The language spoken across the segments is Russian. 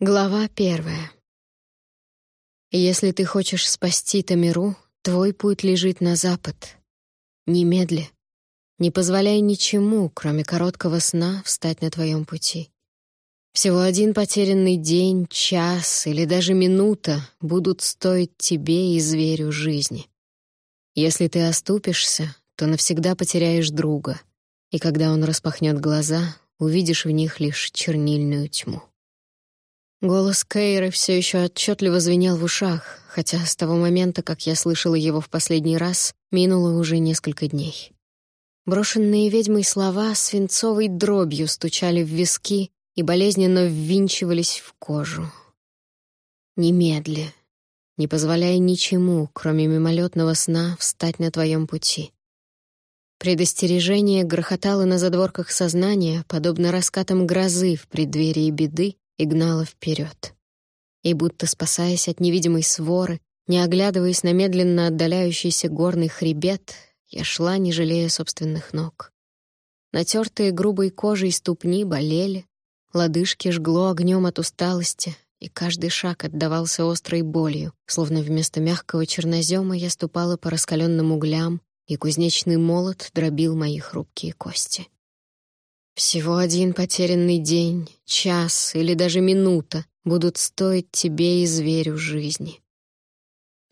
Глава первая. Если ты хочешь спасти Тамиру, твой путь лежит на запад. Немедли. Не позволяй ничему, кроме короткого сна, встать на твоем пути. Всего один потерянный день, час или даже минута будут стоить тебе и зверю жизни. Если ты оступишься, то навсегда потеряешь друга, и когда он распахнет глаза, увидишь в них лишь чернильную тьму. Голос Кейры все еще отчетливо звенел в ушах, хотя с того момента, как я слышала его в последний раз, минуло уже несколько дней. Брошенные ведьмой слова свинцовой дробью стучали в виски и болезненно ввинчивались в кожу. Немедли. Не позволяй ничему, кроме мимолетного сна, встать на твоем пути. Предостережение грохотало на задворках сознания, подобно раскатам грозы в преддверии беды, и гнала вперед. И будто спасаясь от невидимой своры, не оглядываясь на медленно отдаляющийся горный хребет, я шла, не жалея собственных ног. Натертые грубой кожей ступни болели, лодыжки жгло огнем от усталости, и каждый шаг отдавался острой болью, словно вместо мягкого чернозема я ступала по раскаленным углям, и кузнечный молот дробил мои хрупкие кости. Всего один потерянный день, час или даже минута будут стоить тебе и зверю жизни.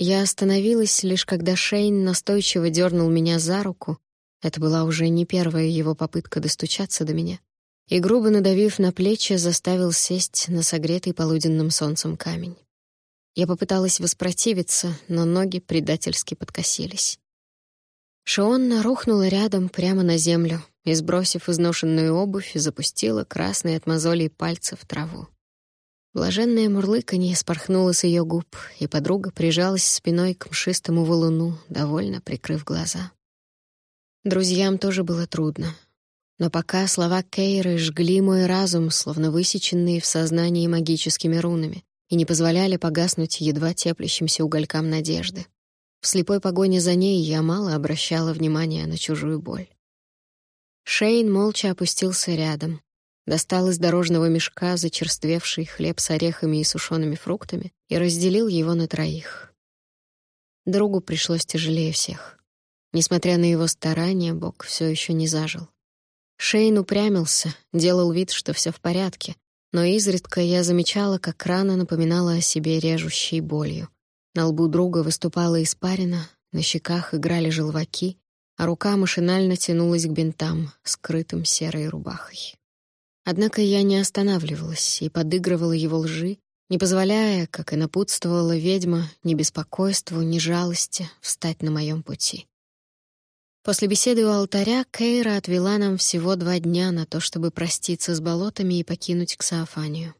Я остановилась лишь когда Шейн настойчиво дернул меня за руку. Это была уже не первая его попытка достучаться до меня. И грубо надавив на плечи, заставил сесть на согретый полуденным солнцем камень. Я попыталась воспротивиться, но ноги предательски подкосились. Шионна рухнула рядом прямо на землю, и, сбросив изношенную обувь, запустила красные от мозолей пальцы в траву. Блаженное мурлыканье спорхнуло с ее губ, и подруга прижалась спиной к мшистому валуну, довольно прикрыв глаза. Друзьям тоже было трудно. Но пока слова Кейры жгли мой разум, словно высеченные в сознании магическими рунами, и не позволяли погаснуть едва теплящимся уголькам надежды. В слепой погоне за ней я мало обращала внимания на чужую боль. Шейн молча опустился рядом, достал из дорожного мешка зачерствевший хлеб с орехами и сушеными фруктами и разделил его на троих. Другу пришлось тяжелее всех. Несмотря на его старания, Бог все еще не зажил. Шейн упрямился, делал вид, что все в порядке, но изредка я замечала, как рана напоминала о себе режущей болью. На лбу друга выступала испарина, на щеках играли желваки, а рука машинально тянулась к бинтам, скрытым серой рубахой. Однако я не останавливалась и подыгрывала его лжи, не позволяя, как и напутствовала ведьма, ни беспокойству, ни жалости встать на моем пути. После беседы у алтаря Кейра отвела нам всего два дня на то, чтобы проститься с болотами и покинуть Ксаофанию.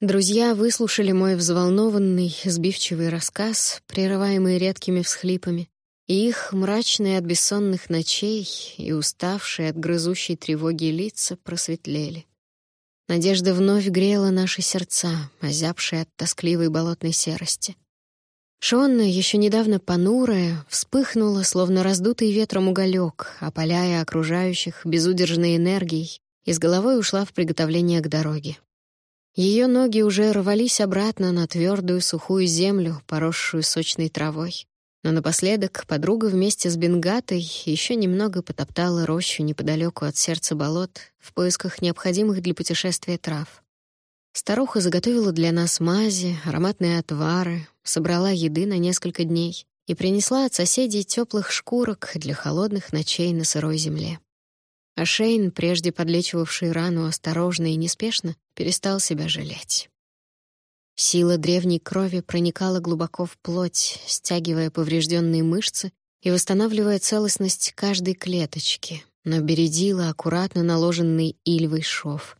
Друзья выслушали мой взволнованный, сбивчивый рассказ, прерываемый редкими всхлипами, и их мрачные от бессонных ночей и уставшие от грызущей тревоги лица просветлели. Надежда вновь грела наши сердца, озябшие от тоскливой болотной серости. Шонна, еще недавно понурая, вспыхнула, словно раздутый ветром уголек, опаляя окружающих безудержной энергией, и с головой ушла в приготовление к дороге. Ее ноги уже рвались обратно на твердую сухую землю, поросшую сочной травой. Но напоследок подруга вместе с Бенгатой еще немного потоптала рощу неподалеку от сердца болот в поисках необходимых для путешествия трав. Старуха заготовила для нас мази, ароматные отвары, собрала еды на несколько дней и принесла от соседей теплых шкурок для холодных ночей на сырой земле. А Шейн, прежде подлечивавший рану осторожно и неспешно, перестал себя жалеть. Сила древней крови проникала глубоко в плоть, стягивая поврежденные мышцы и восстанавливая целостность каждой клеточки, но бередила аккуратно наложенный ильвый шов.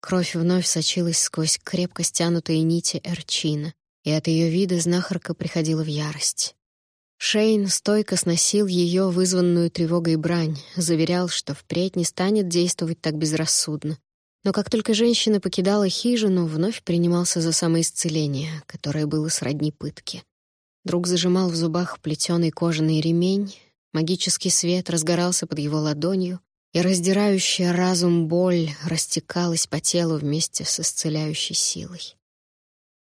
Кровь вновь сочилась сквозь крепко стянутые нити эрчина, и от ее вида знахарка приходила в ярость. Шейн стойко сносил ее вызванную тревогой брань, заверял, что впредь не станет действовать так безрассудно, но как только женщина покидала хижину, вновь принимался за самоисцеление, которое было сродни пытке. Друг зажимал в зубах плетеный кожаный ремень, магический свет разгорался под его ладонью, и раздирающая разум боль растекалась по телу вместе с исцеляющей силой.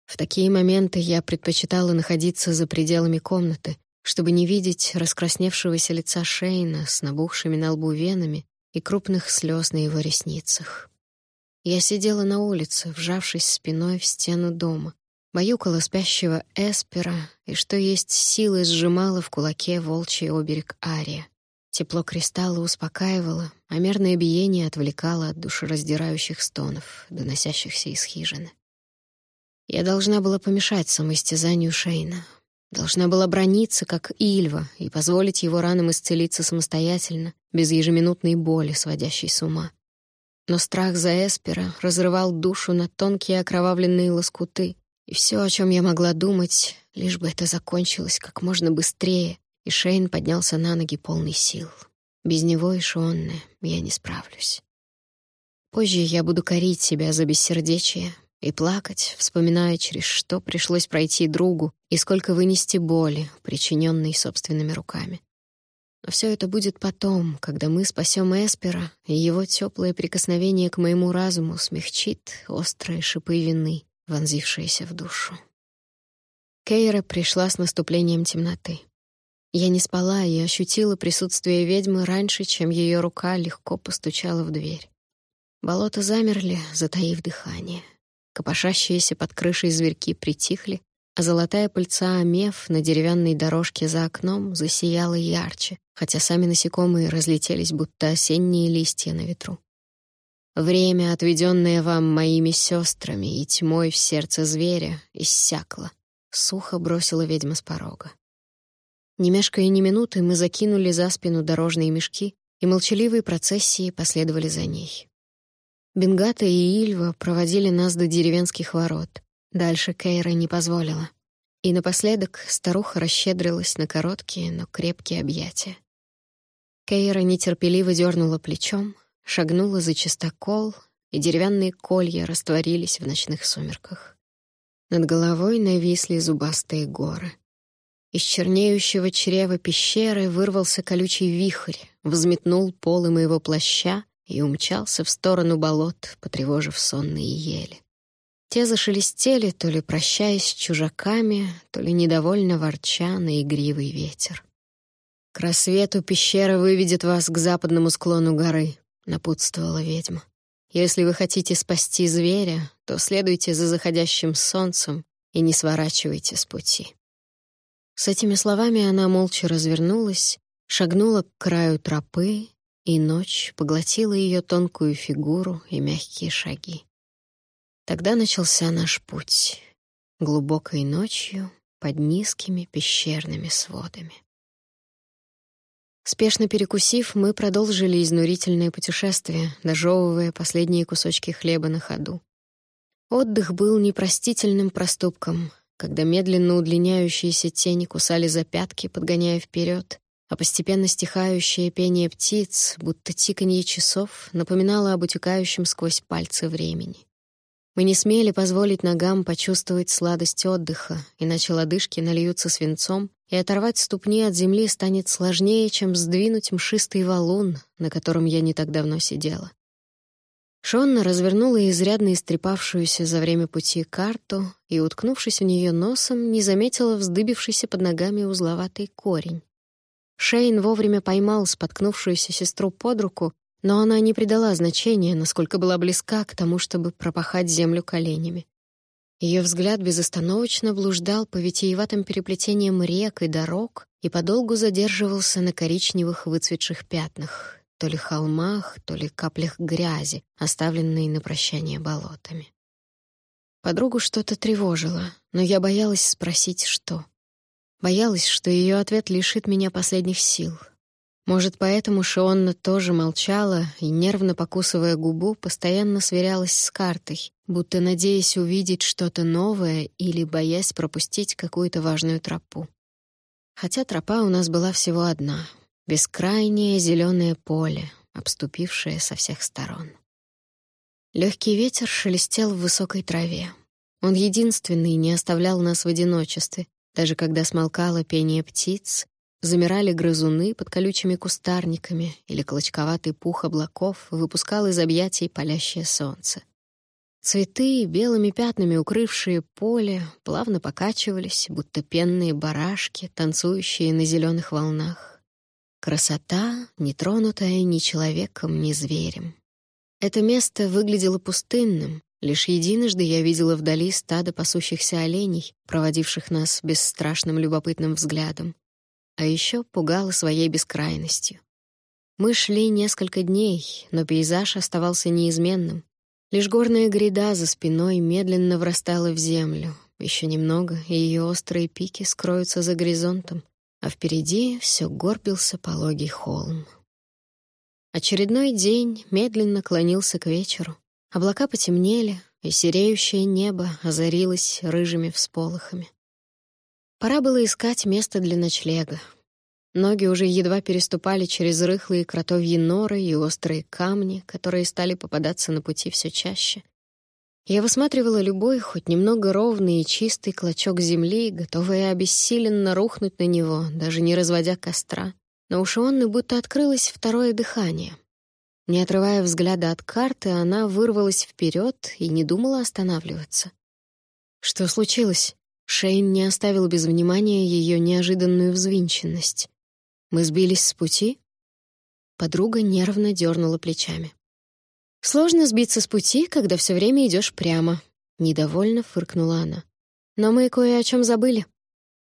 В такие моменты я предпочитала находиться за пределами комнаты, чтобы не видеть раскрасневшегося лица Шейна с набухшими на лбу венами и крупных слез на его ресницах. Я сидела на улице, вжавшись спиной в стену дома, баюкала спящего Эспера и, что есть силы, сжимала в кулаке волчий оберег Ария. Тепло кристалла успокаивало, а мерное биение отвлекало от душераздирающих стонов, доносящихся из хижины. Я должна была помешать самоистязанию Шейна. Должна была брониться, как Ильва, и позволить его ранам исцелиться самостоятельно, без ежеминутной боли, сводящей с ума. Но страх за Эспера разрывал душу на тонкие окровавленные лоскуты, и все, о чем я могла думать, лишь бы это закончилось как можно быстрее, и Шейн поднялся на ноги полный сил. Без него и Шонны я не справлюсь. Позже я буду корить себя за бессердечие, и плакать, вспоминая, через что пришлось пройти другу и сколько вынести боли, причиненной собственными руками. Но все это будет потом, когда мы спасем Эспера, и его теплое прикосновение к моему разуму смягчит острые шипы вины, вонзившиеся в душу. Кейра пришла с наступлением темноты. Я не спала и ощутила присутствие ведьмы раньше, чем ее рука легко постучала в дверь. Болота замерли, затаив дыхание. Копошащиеся под крышей зверьки притихли, а золотая пыльца омев на деревянной дорожке за окном засияла ярче, хотя сами насекомые разлетелись, будто осенние листья на ветру. Время, отведенное вам моими сестрами и тьмой в сердце зверя, иссякло. Сухо бросила ведьма с порога. Не мешкая ни минуты, мы закинули за спину дорожные мешки, и молчаливые процессии последовали за ней. Бенгата и Ильва проводили нас до деревенских ворот. Дальше Кейра не позволила. И напоследок старуха расщедрилась на короткие, но крепкие объятия. Кейра нетерпеливо дернула плечом, шагнула за чистокол, и деревянные колья растворились в ночных сумерках. Над головой нависли зубастые горы. Из чернеющего чрева пещеры вырвался колючий вихрь, взметнул полы моего плаща и умчался в сторону болот, потревожив сонные ели. Те зашелестели, то ли прощаясь с чужаками, то ли недовольно ворча на игривый ветер. «К рассвету пещера выведет вас к западному склону горы», — напутствовала ведьма. «Если вы хотите спасти зверя, то следуйте за заходящим солнцем и не сворачивайте с пути». С этими словами она молча развернулась, шагнула к краю тропы и ночь поглотила ее тонкую фигуру и мягкие шаги. Тогда начался наш путь, глубокой ночью под низкими пещерными сводами. Спешно перекусив, мы продолжили изнурительное путешествие, дожевывая последние кусочки хлеба на ходу. Отдых был непростительным проступком, когда медленно удлиняющиеся тени кусали за пятки, подгоняя вперед, а постепенно стихающее пение птиц, будто тиканье часов, напоминало об утекающем сквозь пальцы времени. Мы не смели позволить ногам почувствовать сладость отдыха, иначе лодыжки нальются свинцом, и оторвать ступни от земли станет сложнее, чем сдвинуть мшистый валун, на котором я не так давно сидела. Шонна развернула изрядно истрепавшуюся за время пути карту и, уткнувшись в нее носом, не заметила вздыбившийся под ногами узловатый корень. Шейн вовремя поймал споткнувшуюся сестру под руку, но она не придала значения, насколько была близка к тому, чтобы пропахать землю коленями. Ее взгляд безостановочно блуждал по витиеватым переплетениям рек и дорог и подолгу задерживался на коричневых выцветших пятнах, то ли холмах, то ли каплях грязи, оставленные на прощание болотами. Подругу что-то тревожило, но я боялась спросить, что. Боялась, что ее ответ лишит меня последних сил. Может, поэтому Шионна тоже молчала и, нервно покусывая губу, постоянно сверялась с картой, будто надеясь увидеть что-то новое или боясь пропустить какую-то важную тропу. Хотя тропа у нас была всего одна — бескрайнее зеленое поле, обступившее со всех сторон. Легкий ветер шелестел в высокой траве. Он единственный не оставлял нас в одиночестве, даже когда смолкало пение птиц, замирали грызуны под колючими кустарниками или клочковатый пух облаков выпускал из объятий палящее солнце. Цветы, белыми пятнами укрывшие поле, плавно покачивались, будто пенные барашки, танцующие на зеленых волнах. Красота, не тронутая ни человеком, ни зверем. Это место выглядело пустынным. Лишь единожды я видела вдали стадо пасущихся оленей, проводивших нас бесстрашным любопытным взглядом а еще пугало своей бескрайностью. Мы шли несколько дней, но пейзаж оставался неизменным. Лишь горная гряда за спиной медленно врастала в землю. Еще немного, и ее острые пики скроются за горизонтом, а впереди все горбился пологий холм. Очередной день медленно клонился к вечеру. Облака потемнели, и сереющее небо озарилось рыжими всполохами. Пора было искать место для ночлега. Ноги уже едва переступали через рыхлые кротовьи норы и острые камни, которые стали попадаться на пути все чаще. Я высматривала любой, хоть немного ровный и чистый клочок земли, готовая обессиленно рухнуть на него, даже не разводя костра. Но у Шионны будто открылось второе дыхание. Не отрывая взгляда от карты, она вырвалась вперед и не думала останавливаться. Что случилось? Шейн не оставил без внимания ее неожиданную взвинченность. Мы сбились с пути? Подруга нервно дернула плечами. Сложно сбиться с пути, когда все время идешь прямо, недовольно фыркнула она. Но мы кое о чем забыли.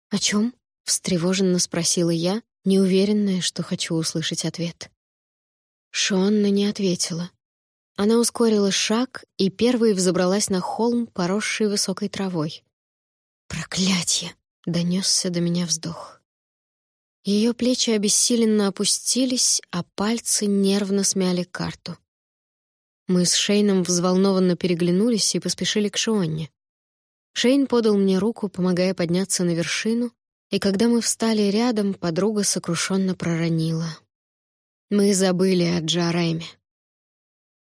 О чем? встревоженно спросила я, неуверенная, что хочу услышать ответ. Шонна не ответила. Она ускорила шаг и первой взобралась на холм, поросший высокой травой. «Проклятье!» — донесся до меня вздох. Ее плечи обессиленно опустились, а пальцы нервно смяли карту. Мы с Шейном взволнованно переглянулись и поспешили к Шионне. Шейн подал мне руку, помогая подняться на вершину, и когда мы встали рядом, подруга сокрушенно проронила. Мы забыли о Джареме.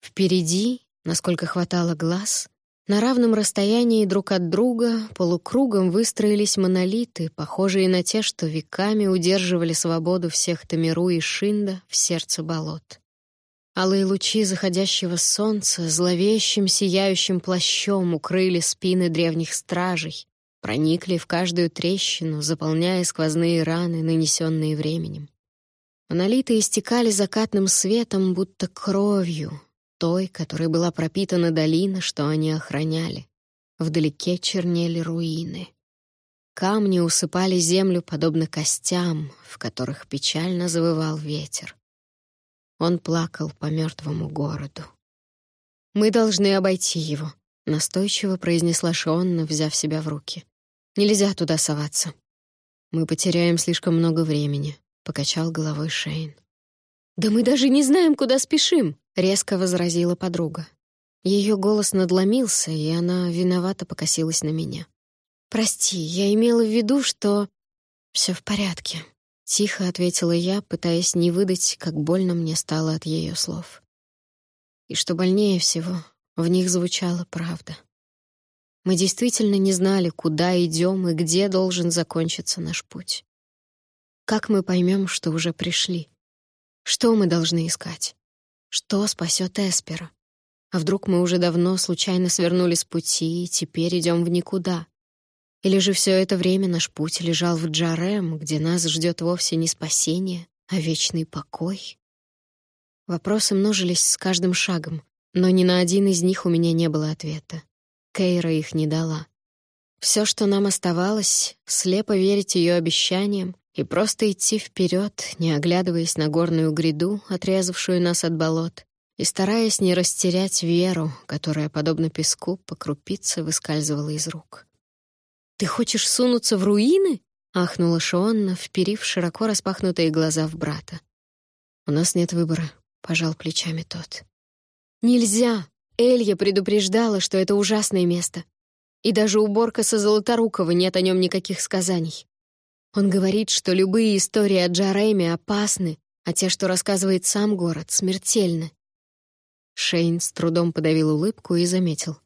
Впереди, насколько хватало глаз, на равном расстоянии друг от друга полукругом выстроились монолиты, похожие на те, что веками удерживали свободу всех Тамиру и Шинда в сердце болот. Алые лучи заходящего солнца зловещим сияющим плащом укрыли спины древних стражей, проникли в каждую трещину, заполняя сквозные раны, нанесенные временем. Монолиты истекали закатным светом, будто кровью, той, которой была пропитана долина, что они охраняли. Вдалеке чернели руины. Камни усыпали землю подобно костям, в которых печально завывал ветер. Он плакал по мертвому городу. «Мы должны обойти его», — настойчиво произнесла Шионна, взяв себя в руки. «Нельзя туда соваться. Мы потеряем слишком много времени», — покачал головой Шейн. «Да мы даже не знаем, куда спешим», — резко возразила подруга. Ее голос надломился, и она виновато покосилась на меня. «Прости, я имела в виду, что...» «Все в порядке», — тихо ответила я, пытаясь не выдать, как больно мне стало от ее слов. И что больнее всего, в них звучала правда. Мы действительно не знали, куда идем и где должен закончиться наш путь. Как мы поймем, что уже пришли? Что мы должны искать? Что спасет Эспера? А вдруг мы уже давно случайно свернули с пути и теперь идем в никуда? Или же все это время наш путь лежал в Джарем, где нас ждет вовсе не спасение, а вечный покой? Вопросы множились с каждым шагом, но ни на один из них у меня не было ответа. Кейра их не дала. Все, что нам оставалось, слепо верить ее обещаниям и просто идти вперед, не оглядываясь на горную гряду, отрезавшую нас от болот, и стараясь не растерять веру, которая, подобно песку, по крупице выскальзывала из рук. «Ты хочешь сунуться в руины?» — ахнула Шонна, вперив широко распахнутые глаза в брата. «У нас нет выбора», — пожал плечами тот. «Нельзя!» Элья предупреждала, что это ужасное место. И даже уборка со Золоторукова нет о нем никаких сказаний. Он говорит, что любые истории о Джареме опасны, а те, что рассказывает сам город, смертельны. Шейн с трудом подавил улыбку и заметил.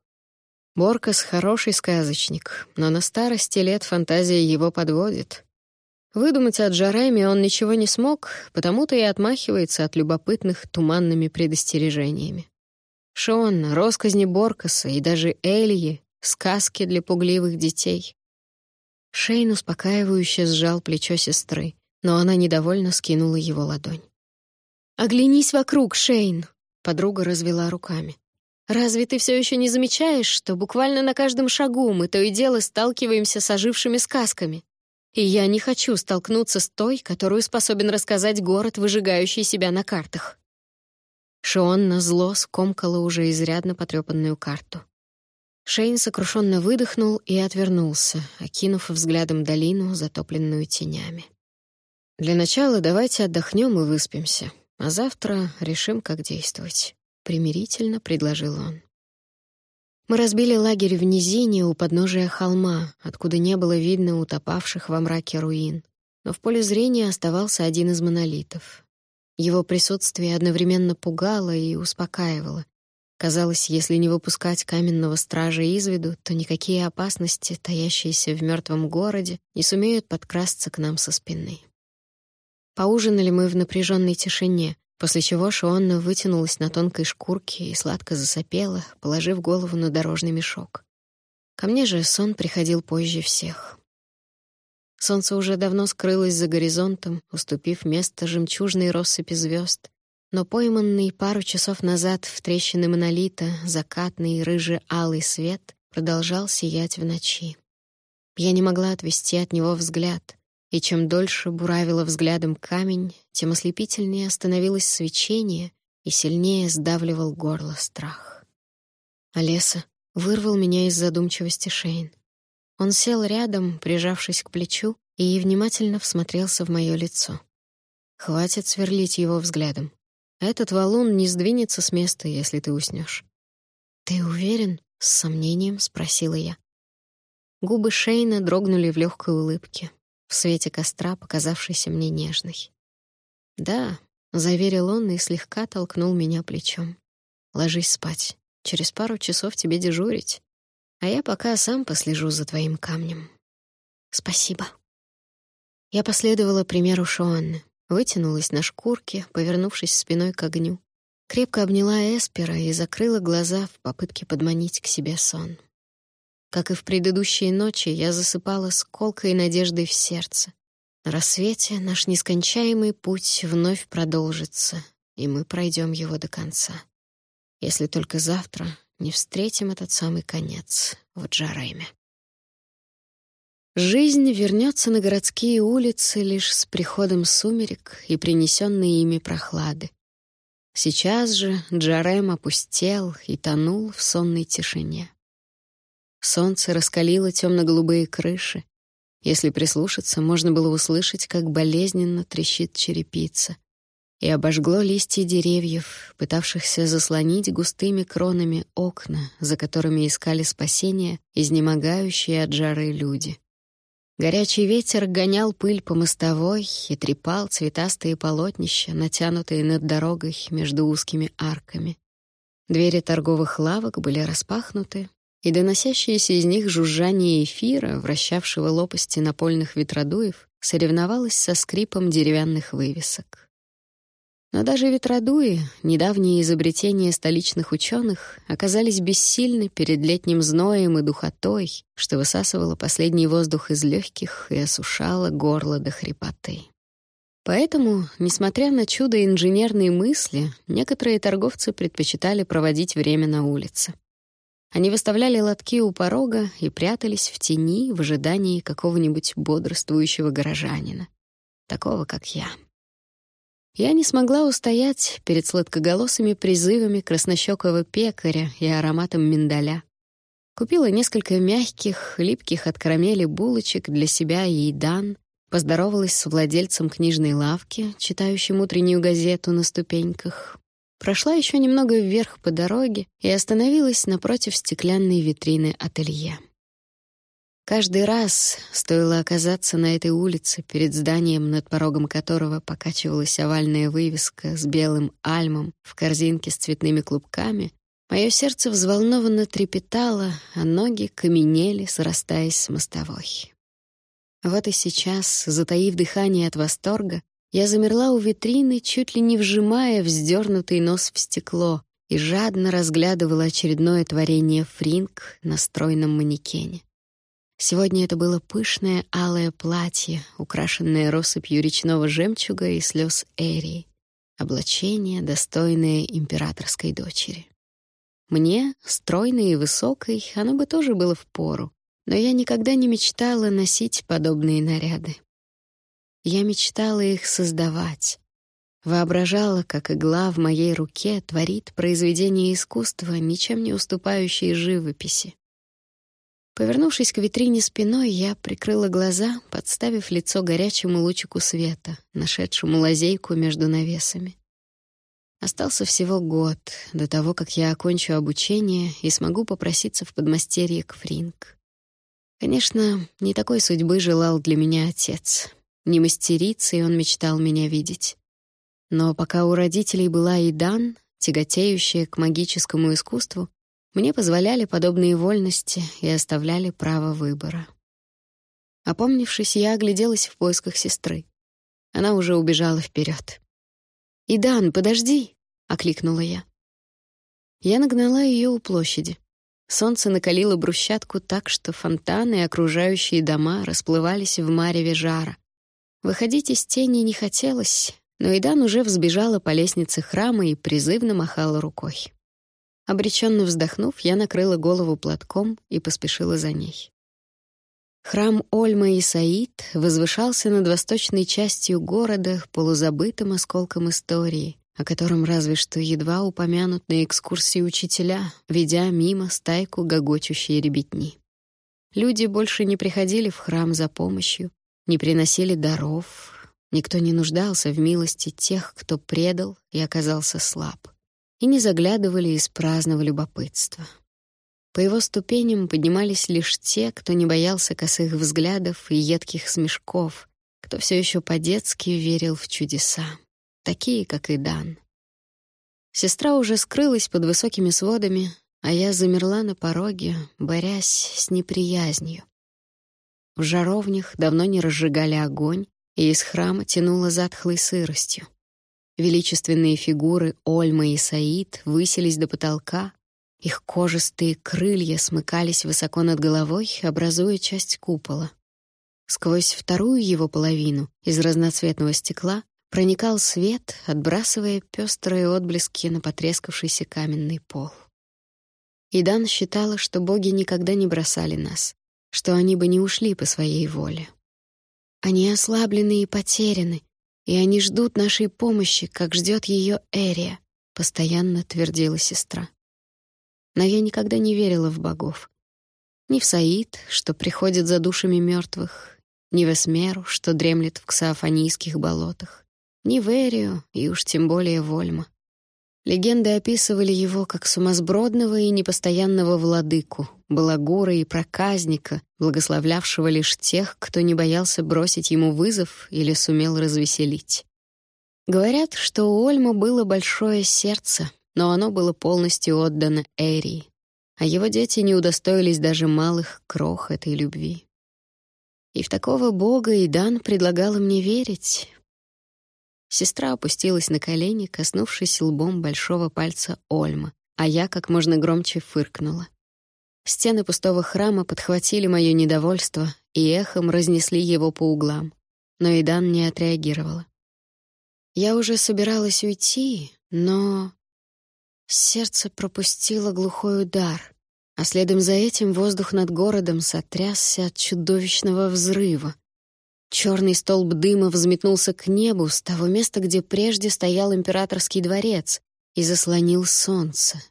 Боркас — хороший сказочник, но на старости лет фантазия его подводит. Выдумать о Джареме он ничего не смог, потому-то и отмахивается от любопытных туманными предостережениями. Шон, росказни Боркаса и даже Эльи — сказки для пугливых детей. Шейн успокаивающе сжал плечо сестры, но она недовольно скинула его ладонь. «Оглянись вокруг, Шейн!» — подруга развела руками. «Разве ты все еще не замечаешь, что буквально на каждом шагу мы то и дело сталкиваемся с ожившими сказками? И я не хочу столкнуться с той, которую способен рассказать город, выжигающий себя на картах». Шионна зло скомкала уже изрядно потрепанную карту. Шейн сокрушенно выдохнул и отвернулся, окинув взглядом долину, затопленную тенями. «Для начала давайте отдохнем и выспимся, а завтра решим, как действовать», — примирительно предложил он. Мы разбили лагерь в низине у подножия холма, откуда не было видно утопавших во мраке руин. Но в поле зрения оставался один из монолитов. Его присутствие одновременно пугало и успокаивало. Казалось, если не выпускать каменного стража из виду, то никакие опасности, таящиеся в мертвом городе, не сумеют подкрасться к нам со спины. Поужинали мы в напряженной тишине, после чего Шионна вытянулась на тонкой шкурке и сладко засопела, положив голову на дорожный мешок. Ко мне же сон приходил позже всех. Солнце уже давно скрылось за горизонтом, уступив место жемчужной россыпи звезд, но пойманный пару часов назад в трещины монолита закатный рыже-алый свет продолжал сиять в ночи. Я не могла отвести от него взгляд, и чем дольше буравила взглядом камень, тем ослепительнее становилось свечение и сильнее сдавливал горло страх. Олеса вырвал меня из задумчивости Шейн. Он сел рядом, прижавшись к плечу, и внимательно всмотрелся в мое лицо. Хватит сверлить его взглядом. Этот валун не сдвинется с места, если ты уснешь. «Ты уверен?» — с сомнением спросила я. Губы Шейна дрогнули в легкой улыбке в свете костра, показавшейся мне нежной. «Да», — заверил он и слегка толкнул меня плечом. «Ложись спать. Через пару часов тебе дежурить. А я пока сам послежу за твоим камнем». «Спасибо». Я последовала примеру Шоанны, вытянулась на шкурке, повернувшись спиной к огню, крепко обняла Эспера и закрыла глаза в попытке подманить к себе сон. Как и в предыдущие ночи, я засыпала с колкой надеждой в сердце. На рассвете наш нескончаемый путь вновь продолжится, и мы пройдем его до конца. Если только завтра не встретим этот самый конец в Джареме. Жизнь вернется на городские улицы лишь с приходом сумерек и принесенной ими прохлады. Сейчас же Джарем опустел и тонул в сонной тишине. Солнце раскалило темно-голубые крыши. Если прислушаться, можно было услышать, как болезненно трещит черепица. И обожгло листья деревьев, пытавшихся заслонить густыми кронами окна, за которыми искали спасения изнемогающие от жары люди. Горячий ветер гонял пыль по мостовой и трепал цветастые полотнища, натянутые над дорогой между узкими арками. Двери торговых лавок были распахнуты, и доносящееся из них жужжание эфира, вращавшего лопасти напольных ветродуев, соревновалось со скрипом деревянных вывесок. Но даже ветродуи, недавние изобретения столичных ученых, оказались бессильны перед летним зноем и духотой, что высасывало последний воздух из легких и осушало горло до хрипоты. Поэтому, несмотря на чудо инженерной мысли, некоторые торговцы предпочитали проводить время на улице. Они выставляли лотки у порога и прятались в тени в ожидании какого-нибудь бодрствующего горожанина, такого, как я. Я не смогла устоять перед сладкоголосыми призывами краснощёкого пекаря и ароматом миндаля. Купила несколько мягких, липких от карамели булочек для себя и Дан, поздоровалась с владельцем книжной лавки, читающим утреннюю газету на ступеньках, Прошла еще немного вверх по дороге и остановилась напротив стеклянной витрины ателье. Каждый раз стоило оказаться на этой улице перед зданием, над порогом которого покачивалась овальная вывеска с белым альмом в корзинке с цветными клубками, мое сердце взволнованно трепетало, а ноги каменели, срастаясь с мостовой. Вот и сейчас, затаив дыхание от восторга, я замерла у витрины, чуть ли не вжимая вздернутый нос в стекло и жадно разглядывала очередное творение Фринг на стройном манекене. Сегодня это было пышное алое платье, украшенное россыпью речного жемчуга и слез Эрии. Облачение, достойное императорской дочери. Мне, стройной и высокой, оно бы тоже было впору, но я никогда не мечтала носить подобные наряды. Я мечтала их создавать. Воображала, как игла в моей руке творит произведение искусства, ничем не уступающее живописи. Повернувшись к витрине спиной, я прикрыла глаза, подставив лицо горячему лучику света, нашедшему лазейку между навесами. Остался всего год до того, как я окончу обучение и смогу попроситься в подмастерье к Фринг. Конечно, не такой судьбы желал для меня отец. Не мастерицей он мечтал меня видеть. Но пока у родителей была и Дан, тяготеющая к магическому искусству, мне позволяли подобные вольности и оставляли право выбора. Опомнившись, я огляделась в поисках сестры. Она уже убежала вперед. «Идан, подожди!» — окликнула я. Я нагнала ее у площади. Солнце накалило брусчатку так, что фонтаны и окружающие дома расплывались в мареве жара. Выходить из тени не хотелось, но Идан уже взбежала по лестнице храма и призывно махала рукой. Обреченно вздохнув, я накрыла голову платком и поспешила за ней. Храм Ольма и Саид возвышался над восточной частью города, полузабытым осколком истории, о котором разве что едва упомянут на экскурсии учителя, ведя мимо стайку гогочущей ребятни. Люди больше не приходили в храм за помощью, не приносили даров, никто не нуждался в милости тех, кто предал и оказался слаб, и не заглядывали из праздного любопытства. По его ступеням поднимались лишь те, кто не боялся косых взглядов и едких смешков, кто все еще по-детски верил в чудеса такие, как и Дан. Сестра уже скрылась под высокими сводами, а я замерла на пороге, борясь с неприязнью. В жаровнях давно не разжигали огонь, и из храма тянуло затхлой сыростью. Величественные фигуры Ольма и Саид высились до потолка, их кожистые крылья смыкались высоко над головой, образуя часть купола. Сквозь вторую его половину из разноцветного стекла проникал свет, отбрасывая пестрые отблески на потрескавшийся каменный пол. Идан считала, что боги никогда не бросали нас, что они бы не ушли по своей воле. Они ослаблены и потеряны, и они ждут нашей помощи, как ждет ее Эрия, постоянно твердила сестра. Но я никогда не верила в богов. Ни в Саид, что приходит за душами мертвых, ни в Эсмеру, что дремлет в ксаофонийских болотах ни Верию, и уж тем более Вольма. Легенды описывали его как сумасбродного и непостоянного владыку, балагура и проказника, благословлявшего лишь тех, кто не боялся бросить ему вызов или сумел развеселить. Говорят, что у Ольма было большое сердце, но оно было полностью отдано Эрии, а его дети не удостоились даже малых крох этой любви. И в такого бога Идан предлагала мне верить, Сестра опустилась на колени, коснувшись лбом большого пальца Ольма, а я как можно громче фыркнула. Стены пустого храма подхватили мое недовольство и эхом разнесли его по углам, но Идан не отреагировала. Я уже собиралась уйти, но сердце пропустило глухой удар, а следом за этим воздух над городом сотрясся от чудовищного взрыва, Черный столб дыма взметнулся к небу с того места, где прежде стоял императорский дворец, и заслонил солнце.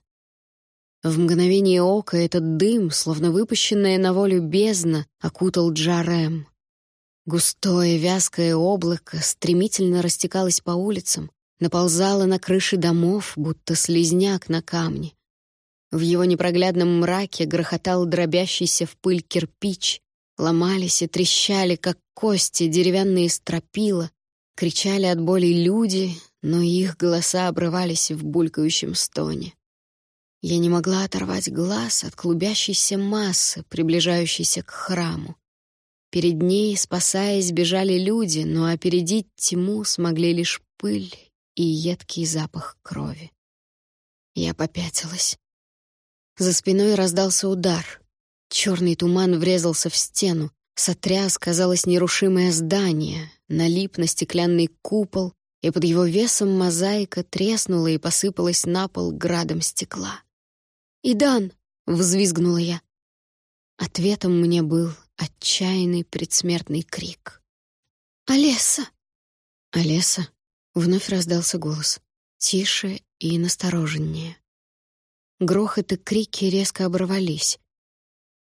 В мгновение ока этот дым, словно выпущенная на волю бездна, окутал Джарем. Густое вязкое облако стремительно растекалось по улицам, наползало на крыши домов, будто слизняк на камне. В его непроглядном мраке грохотал дробящийся в пыль кирпич, ломались и трещали, как кости, деревянные стропила, кричали от боли люди, но их голоса обрывались в булькающем стоне. Я не могла оторвать глаз от клубящейся массы, приближающейся к храму. Перед ней, спасаясь, бежали люди, но опередить тьму смогли лишь пыль и едкий запах крови. Я попятилась. За спиной раздался удар. Черный туман врезался в стену, сотряс, казалось, нерушимое здание, налип на стеклянный купол, и под его весом мозаика треснула и посыпалась на пол градом стекла. «Идан!» — взвизгнула я. Ответом мне был отчаянный предсмертный крик. «Олеса!» «Олеса!» — вновь раздался голос, тише и настороженнее. Грохот и крики резко оборвались.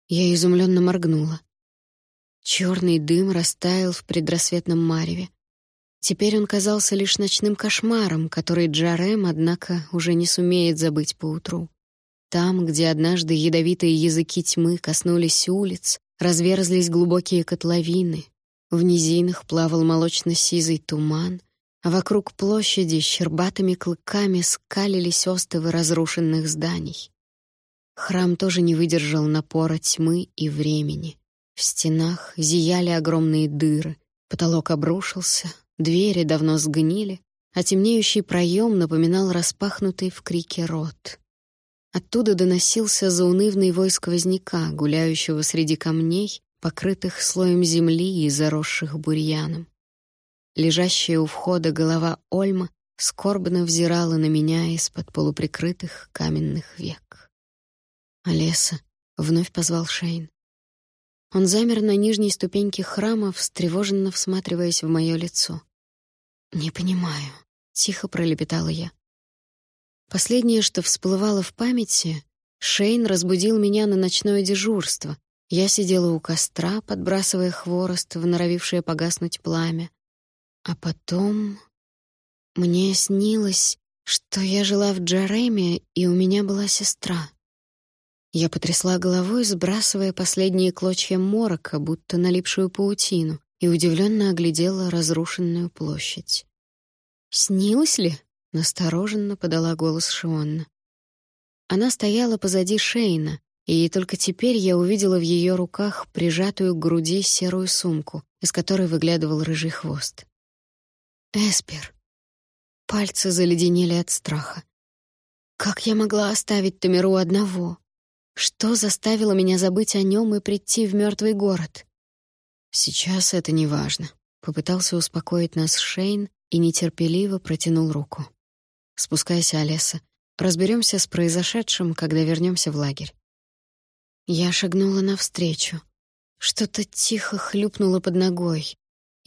Я изумленно моргнула. Черный дым растаял в предрассветном мареве. Теперь он казался лишь ночным кошмаром, который Джарем, однако, уже не сумеет забыть поутру. Там, где однажды ядовитые языки тьмы коснулись улиц, разверзлись глубокие котловины, в низинах плавал молочно-сизый туман, а вокруг площади щербатыми клыками скалились остовы разрушенных зданий. Храм тоже не выдержал напора тьмы и времени. В стенах зияли огромные дыры, потолок обрушился, двери давно сгнили, а темнеющий проем напоминал распахнутый в крике рот. Оттуда доносился заунывный вой сквозняка, гуляющего среди камней, покрытых слоем земли и заросших бурьяном. Лежащая у входа голова Ольма скорбно взирала на меня из-под полуприкрытых каменных век. «Олеса», — вновь позвал Шейн. Он замер на нижней ступеньке храма, встревоженно всматриваясь в мое лицо. «Не понимаю», — тихо пролепетала я. Последнее, что всплывало в памяти, Шейн разбудил меня на ночное дежурство. Я сидела у костра, подбрасывая хворост в норовившее погаснуть пламя. А потом мне снилось, что я жила в Джареме, и у меня была сестра. Я потрясла головой, сбрасывая последние клочья морока, будто налипшую паутину, и удивленно оглядела разрушенную площадь. «Снилось ли?» Настороженно подала голос Шионна. Она стояла позади Шейна, и только теперь я увидела в ее руках прижатую к груди серую сумку, из которой выглядывал рыжий хвост. Эспер. Пальцы заледенели от страха. Как я могла оставить Тамиру одного? Что заставило меня забыть о нем и прийти в мертвый город? Сейчас это не важно. Попытался успокоить нас Шейн и нетерпеливо протянул руку. Спускайся, Олеса. Разберемся с произошедшим, когда вернемся в лагерь. Я шагнула навстречу. Что-то тихо хлюпнуло под ногой.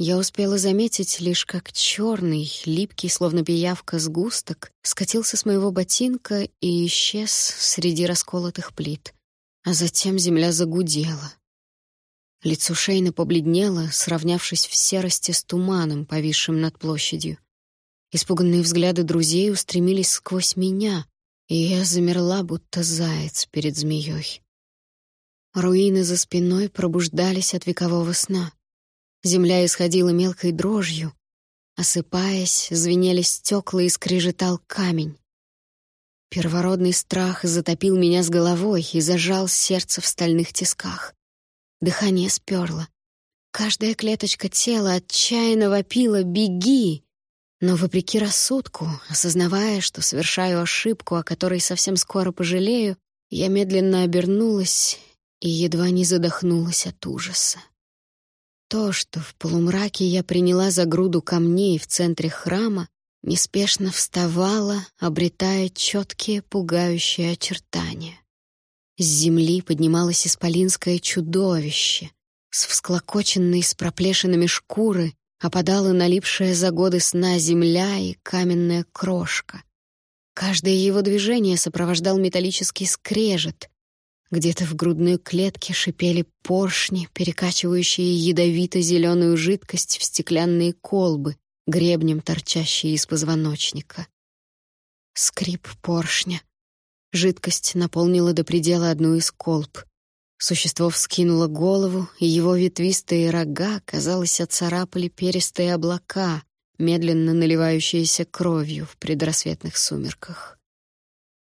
Я успела заметить лишь, как черный, липкий, словно пиявка, сгусток скатился с моего ботинка и исчез среди расколотых плит. А затем земля загудела. Лицо Шейна побледнело, сравнявшись в серости с туманом, повисшим над площадью. Испуганные взгляды друзей устремились сквозь меня, и я замерла, будто заяц перед змеей. Руины за спиной пробуждались от векового сна. Земля исходила мелкой дрожью. Осыпаясь, звенели стекла и скрежетал камень. Первородный страх затопил меня с головой и зажал сердце в стальных тисках. Дыхание сперло. Каждая клеточка тела отчаянно вопила «Беги!» Но вопреки рассудку, осознавая, что совершаю ошибку, о которой совсем скоро пожалею, я медленно обернулась и едва не задохнулась от ужаса. То, что в полумраке я приняла за груду камней в центре храма, неспешно вставала, обретая четкие, пугающие очертания. С земли поднималось исполинское чудовище с всклокоченной с проплешинами шкуры опадала налипшая за годы сна земля и каменная крошка. Каждое его движение сопровождал металлический скрежет. Где-то в грудной клетке шипели поршни, перекачивающие ядовито-зеленую жидкость в стеклянные колбы, гребнем торчащие из позвоночника. Скрип поршня. Жидкость наполнила до предела одну из колб. Существо вскинуло голову, и его ветвистые рога, казалось, оцарапали перистые облака, медленно наливающиеся кровью в предрассветных сумерках.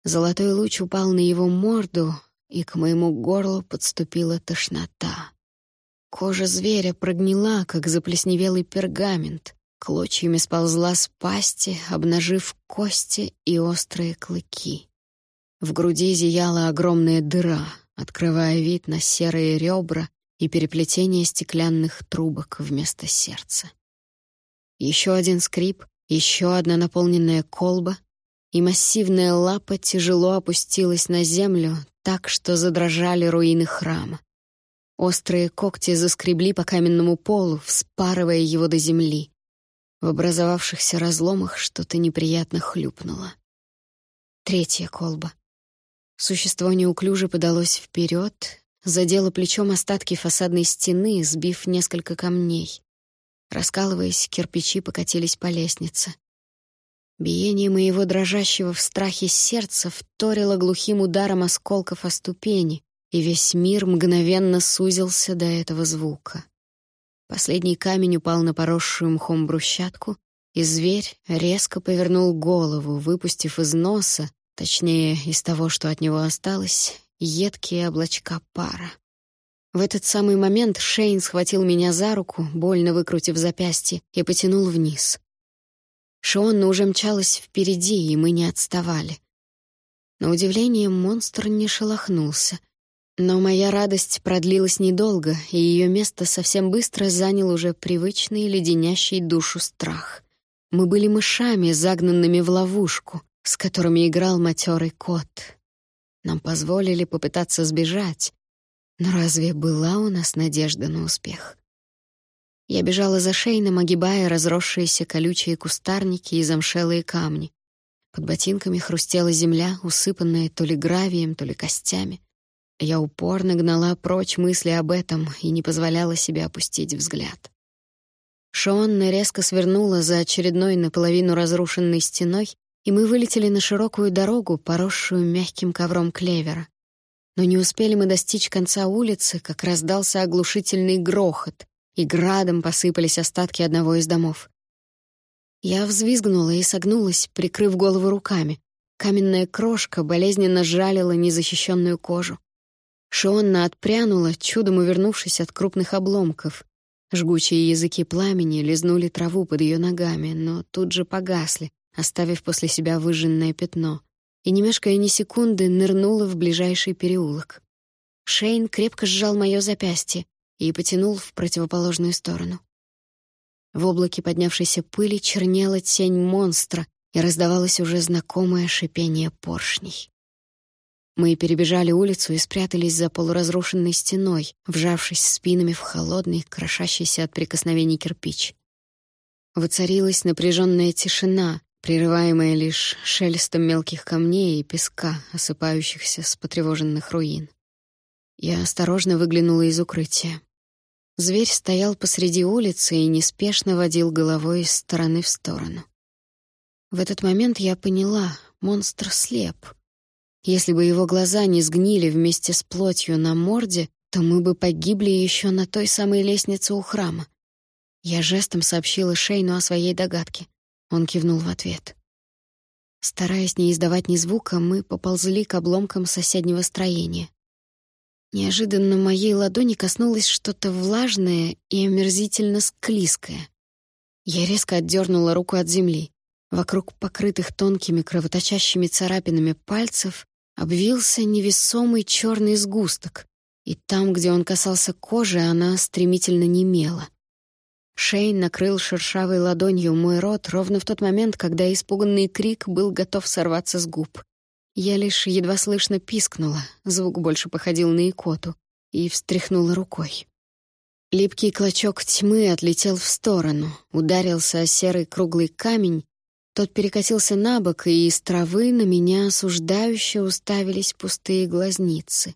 Золотой луч упал на его морду, и к моему горлу подступила тошнота. Кожа зверя прогнила, как заплесневелый пергамент, клочьями сползла с пасти, обнажив кости и острые клыки. В груди зияла огромная дыра, открывая вид на серые ребра и переплетение стеклянных трубок вместо сердца. Еще один скрип, еще одна наполненная колба, и массивная лапа тяжело опустилась на землю так, что задрожали руины храма. Острые когти заскребли по каменному полу, вспарывая его до земли. В образовавшихся разломах что-то неприятно хлюпнуло. Третья колба. Существо неуклюже подалось вперед, задело плечом остатки фасадной стены, сбив несколько камней. Раскалываясь, кирпичи покатились по лестнице. Биение моего дрожащего в страхе сердца вторило глухим ударом осколков о ступени, и весь мир мгновенно сузился до этого звука. Последний камень упал на поросшую мхом брусчатку, и зверь резко повернул голову, выпустив из носа, точнее, из того, что от него осталось, едкие облачка пара. В этот самый момент Шейн схватил меня за руку, больно выкрутив запястье, и потянул вниз. Шионна уже мчалась впереди, и мы не отставали. На удивление монстр не шелохнулся. Но моя радость продлилась недолго, и ее место совсем быстро занял уже привычный леденящий душу страх. Мы были мышами, загнанными в ловушку, с которыми играл матерый кот. Нам позволили попытаться сбежать, но разве была у нас надежда на успех? Я бежала за Шейном, огибая разросшиеся колючие кустарники и замшелые камни. Под ботинками хрустела земля, усыпанная то ли гравием, то ли костями. Я упорно гнала прочь мысли об этом и не позволяла себе опустить взгляд. Шонна резко свернула за очередной наполовину разрушенной стеной, и мы вылетели на широкую дорогу, поросшую мягким ковром клевера. Но не успели мы достичь конца улицы, как раздался оглушительный грохот, и градом посыпались остатки одного из домов. Я взвизгнула и согнулась, прикрыв голову руками. Каменная крошка болезненно жалила незащищенную кожу. Шионна отпрянула, чудом увернувшись от крупных обломков. Жгучие языки пламени лизнули траву под ее ногами, но тут же погасли, оставив после себя выжженное пятно. И, не мешкая ни секунды, нырнула в ближайший переулок. Шейн крепко сжал мое запястье, и потянул в противоположную сторону. В облаке поднявшейся пыли чернела тень монстра, и раздавалось уже знакомое шипение поршней. Мы перебежали улицу и спрятались за полуразрушенной стеной, вжавшись спинами в холодный, крошащийся от прикосновений кирпич. Воцарилась напряженная тишина, прерываемая лишь шелестом мелких камней и песка, осыпающихся с потревоженных руин. Я осторожно выглянула из укрытия. Зверь стоял посреди улицы и неспешно водил головой из стороны в сторону. В этот момент я поняла, монстр слеп. Если бы его глаза не сгнили вместе с плотью на морде, то мы бы погибли еще на той самой лестнице у храма. Я жестом сообщила Шейну о своей догадке. Он кивнул в ответ. Стараясь не издавать ни звука, мы поползли к обломкам соседнего строения. Неожиданно моей ладони коснулось что-то влажное и омерзительно склизкое. Я резко отдернула руку от земли. Вокруг покрытых тонкими кровоточащими царапинами пальцев обвился невесомый черный сгусток, и там, где он касался кожи, она стремительно немела. Шейн накрыл шершавой ладонью мой рот ровно в тот момент, когда испуганный крик был готов сорваться с губ. Я лишь едва слышно пискнула, звук больше походил на икоту, и встряхнула рукой. Липкий клочок тьмы отлетел в сторону, ударился о серый круглый камень, тот перекатился на бок, и из травы на меня осуждающе уставились пустые глазницы.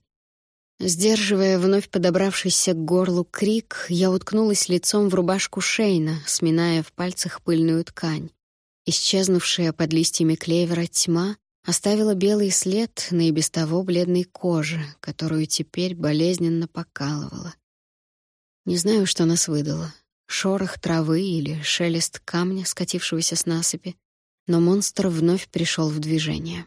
Сдерживая вновь подобравшийся к горлу крик, я уткнулась лицом в рубашку Шейна, сминая в пальцах пыльную ткань. Исчезнувшая под листьями клевера тьма оставила белый след на и без того бледной коже, которую теперь болезненно покалывала. Не знаю, что нас выдало — шорох травы или шелест камня, скатившегося с насыпи, но монстр вновь пришел в движение.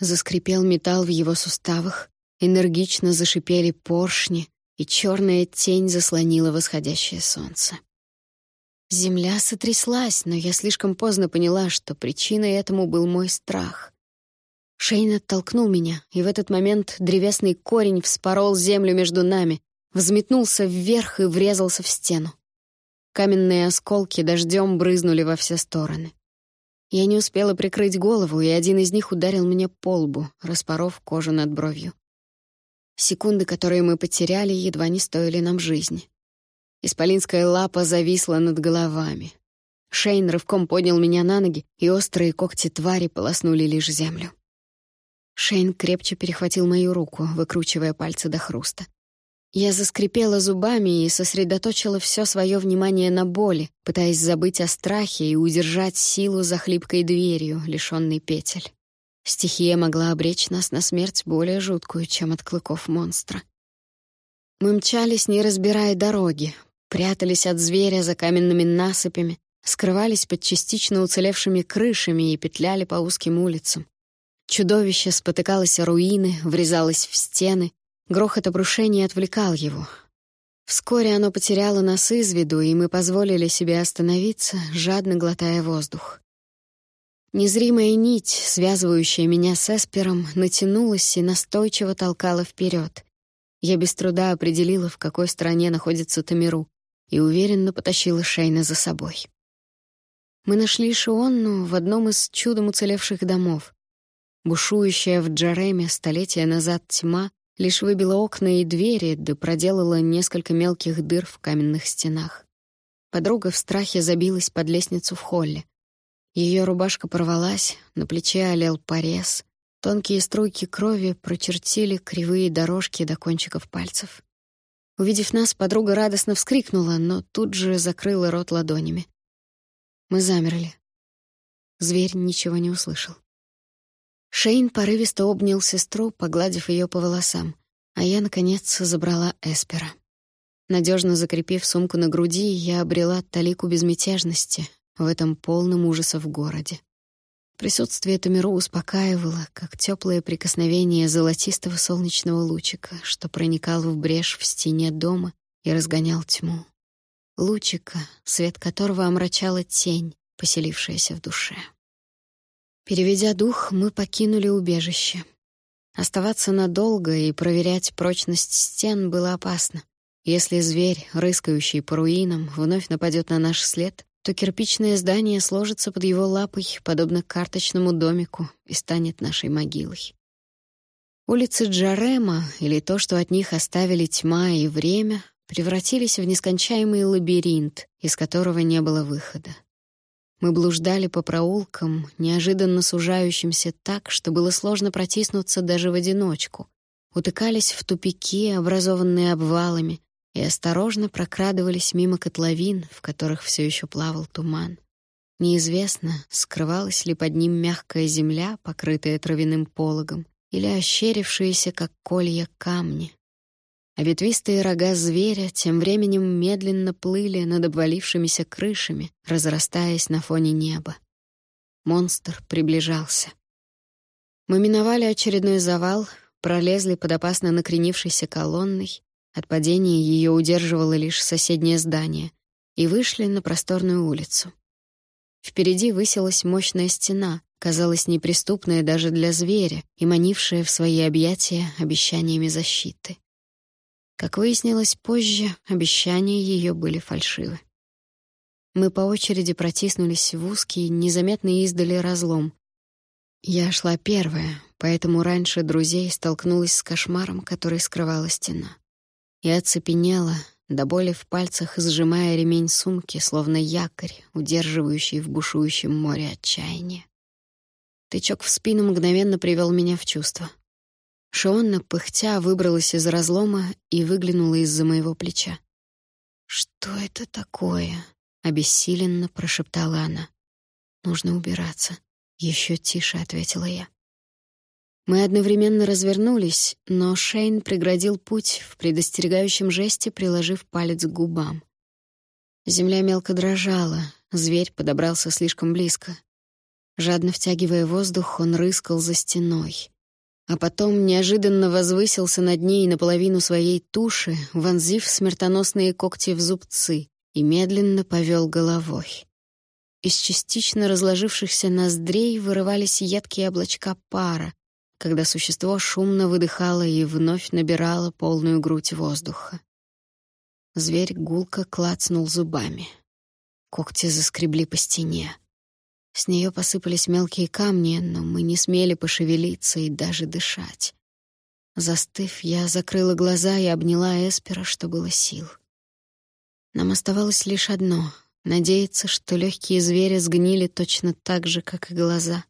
Заскрипел металл в его суставах, энергично зашипели поршни, и черная тень заслонила восходящее солнце. Земля сотряслась, но я слишком поздно поняла, что причиной этому был мой страх. Шейн оттолкнул меня, и в этот момент древесный корень вспорол землю между нами, взметнулся вверх и врезался в стену. Каменные осколки дождем брызнули во все стороны. Я не успела прикрыть голову, и один из них ударил меня по лбу, распоров кожу над бровью. Секунды, которые мы потеряли, едва не стоили нам жизни. Исполинская лапа зависла над головами. Шейн рывком поднял меня на ноги, и острые когти твари полоснули лишь землю. Шейн крепче перехватил мою руку, выкручивая пальцы до хруста. Я заскрипела зубами и сосредоточила все свое внимание на боли, пытаясь забыть о страхе и удержать силу за хлипкой дверью, лишённой петель. Стихия могла обречь нас на смерть более жуткую, чем от клыков монстра. Мы мчались, не разбирая дороги, прятались от зверя за каменными насыпями, скрывались под частично уцелевшими крышами и петляли по узким улицам. Чудовище спотыкалось о руины, врезалось в стены, Грохот обрушения отвлекал его. Вскоре оно потеряло нас из виду, и мы позволили себе остановиться, жадно глотая воздух. Незримая нить, связывающая меня с Эспером, натянулась и настойчиво толкала вперед. Я без труда определила, в какой стороне находится Тамиру, и уверенно потащила Шейна за собой. Мы нашли Шионну в одном из чудом уцелевших домов. Бушующая в Джареме столетия назад тьма лишь выбила окна и двери, да проделала несколько мелких дыр в каменных стенах. Подруга в страхе забилась под лестницу в холле. Ее рубашка порвалась, на плече олел порез, тонкие струйки крови прочертили кривые дорожки до кончиков пальцев. Увидев нас, подруга радостно вскрикнула, но тут же закрыла рот ладонями. Мы замерли. Зверь ничего не услышал. Шейн порывисто обнял сестру, погладив ее по волосам, а я, наконец, забрала Эспера. Надежно закрепив сумку на груди, я обрела талику безмятежности в этом полном ужасов городе. Присутствие Тамиру успокаивало, как теплое прикосновение золотистого солнечного лучика, что проникал в брешь в стене дома и разгонял тьму. Лучика, свет которого омрачала тень, поселившаяся в душе. Переведя дух, мы покинули убежище. Оставаться надолго и проверять прочность стен было опасно. Если зверь, рыскающий по руинам, вновь нападет на наш след, то кирпичное здание сложится под его лапой, подобно карточному домику, и станет нашей могилой. Улицы Джарема, или то, что от них оставили тьма и время, превратились в нескончаемый лабиринт, из которого не было выхода. Мы блуждали по проулкам, неожиданно сужающимся так, что было сложно протиснуться даже в одиночку. Утыкались в тупики, образованные обвалами, и осторожно прокрадывались мимо котловин, в которых все еще плавал туман. Неизвестно, скрывалась ли под ним мягкая земля, покрытая травяным пологом, или ощерившиеся, как колья, камни а ветвистые рога зверя тем временем медленно плыли над обвалившимися крышами, разрастаясь на фоне неба. Монстр приближался. Мы миновали очередной завал, пролезли под опасно накренившейся колонной, от падения ее удерживало лишь соседнее здание, и вышли на просторную улицу. Впереди высилась мощная стена, казалась неприступная даже для зверя и манившая в свои объятия обещаниями защиты. Как выяснилось позже, обещания ее были фальшивы. Мы по очереди протиснулись в узкий, незаметный издали разлом. Я шла первая, поэтому раньше друзей столкнулась с кошмаром, который скрывала стена. И оцепенела, до боли в пальцах сжимая ремень сумки, словно якорь, удерживающий в бушующем море отчаяния. Тычок в спину мгновенно привел меня в чувство. Шионна, пыхтя, выбралась из разлома и выглянула из-за моего плеча. «Что это такое?» — обессиленно прошептала она. «Нужно убираться», — еще тише ответила я. Мы одновременно развернулись, но Шейн преградил путь в предостерегающем жесте, приложив палец к губам. Земля мелко дрожала, зверь подобрался слишком близко. Жадно втягивая воздух, он рыскал за стеной. а потом неожиданно возвысился над ней наполовину своей туши, вонзив смертоносные когти в зубцы, и медленно повел головой. Из частично разложившихся ноздрей вырывались едкие облачка пара, когда существо шумно выдыхало и вновь набирало полную грудь воздуха. Зверь гулко клацнул зубами. Когти заскребли по стене. С нее посыпались мелкие камни, но мы не смели пошевелиться и даже дышать. Застыв, я закрыла глаза и обняла Эспера, что было сил. Нам оставалось лишь одно — надеяться, что легкие звери сгнили точно так же, как и глаза.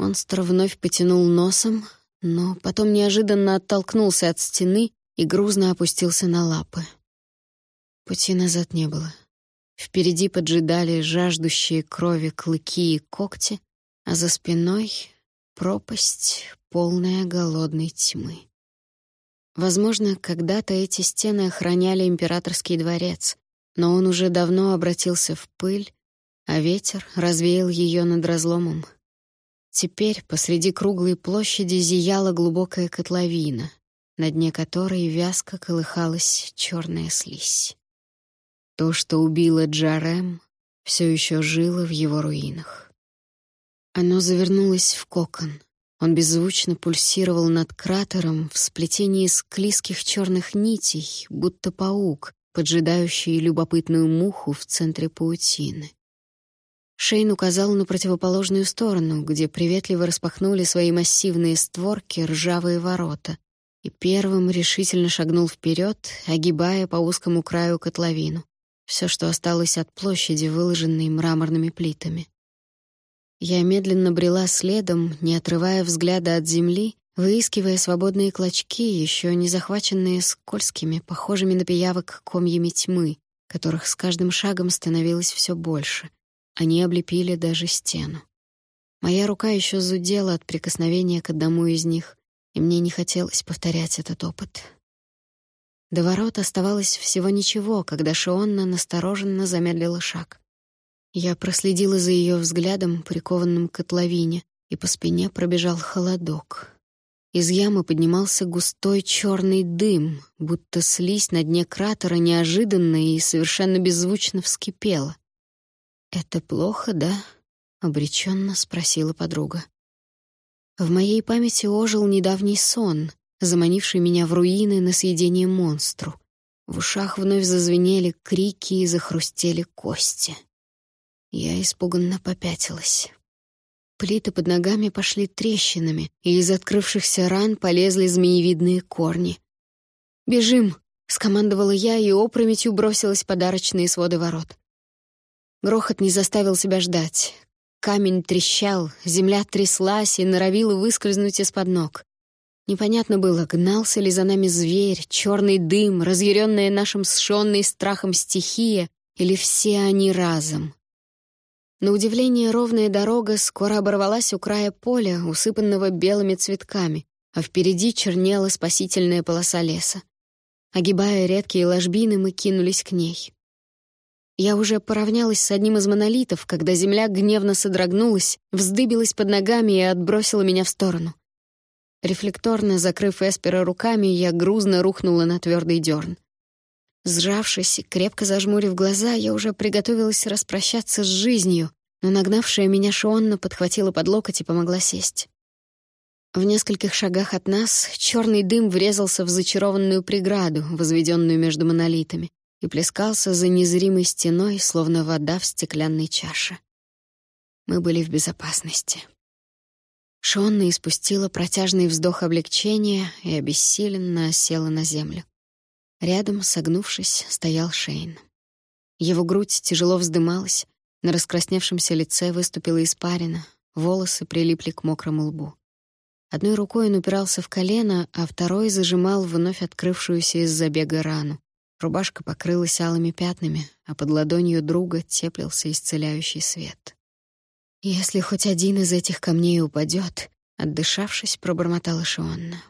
Монстр вновь потянул носом, но потом неожиданно оттолкнулся от стены и грузно опустился на лапы. Пути назад не было. Впереди поджидали жаждущие крови клыки и когти, а за спиной — пропасть, полная голодной тьмы. Возможно, когда-то эти стены охраняли императорский дворец, но он уже давно обратился в пыль, а ветер развеял ее над разломом. Теперь посреди круглой площади зияла глубокая котловина, на дне которой вязко колыхалась черная слизь. То, что убило Джарем, все еще жило в его руинах. Оно завернулось в кокон. Он беззвучно пульсировал над кратером в сплетении склизких черных нитей, будто паук, поджидающий любопытную муху в центре паутины. Шейн указал на противоположную сторону, где приветливо распахнули свои массивные створки ржавые ворота, и первым решительно шагнул вперед, огибая по узкому краю котловину все, что осталось от площади, выложенной мраморными плитами. Я медленно брела следом, не отрывая взгляда от земли, выискивая свободные клочки, еще не захваченные скользкими, похожими на пиявок комьями тьмы, которых с каждым шагом становилось все больше. Они облепили даже стену. Моя рука еще зудела от прикосновения к одному из них, и мне не хотелось повторять этот опыт. До ворот оставалось всего ничего, когда Шионна настороженно замедлила шаг. Я проследила за ее взглядом, прикованным к котловине, и по спине пробежал холодок. Из ямы поднимался густой черный дым, будто слизь на дне кратера неожиданно и совершенно беззвучно вскипела. «Это плохо, да?» — обреченно спросила подруга. В моей памяти ожил недавний сон, заманивший меня в руины на съедение монстру. В ушах вновь зазвенели крики и захрустели кости. Я испуганно попятилась. Плиты под ногами пошли трещинами, и из открывшихся ран полезли змеевидные корни. «Бежим!» — скомандовала я и опрометью бросилась подарочные своды ворот. Грохот не заставил себя ждать. Камень трещал, земля тряслась и норовила выскользнуть из-под ног. Непонятно было, гнался ли за нами зверь, черный дым, разъяренная нашим сшенной страхом стихия, или все они разом. На удивление, ровная дорога скоро оборвалась у края поля, усыпанного белыми цветками, а впереди чернела спасительная полоса леса. Огибая редкие ложбины, мы кинулись к ней. Я уже поравнялась с одним из монолитов, когда земля гневно содрогнулась, вздыбилась под ногами и отбросила меня в сторону. Рефлекторно закрыв Эспера руками, я грузно рухнула на твердый дерн. Сжавшись и крепко зажмурив глаза, я уже приготовилась распрощаться с жизнью, но нагнавшая меня Шионна подхватила под локоть и помогла сесть. В нескольких шагах от нас черный дым врезался в зачарованную преграду, возведенную между монолитами, и плескался за незримой стеной, словно вода в стеклянной чаше. Мы были в безопасности. Шонна испустила протяжный вздох облегчения и обессиленно села на землю. Рядом, согнувшись, стоял Шейн. Его грудь тяжело вздымалась, на раскрасневшемся лице выступила испарина, волосы прилипли к мокрому лбу. Одной рукой он упирался в колено, а второй зажимал вновь открывшуюся из забега рану. Рубашка покрылась алыми пятнами, а под ладонью друга теплился исцеляющий свет. «Если хоть один из этих камней упадет, отдышавшись, пробормотала Шионна.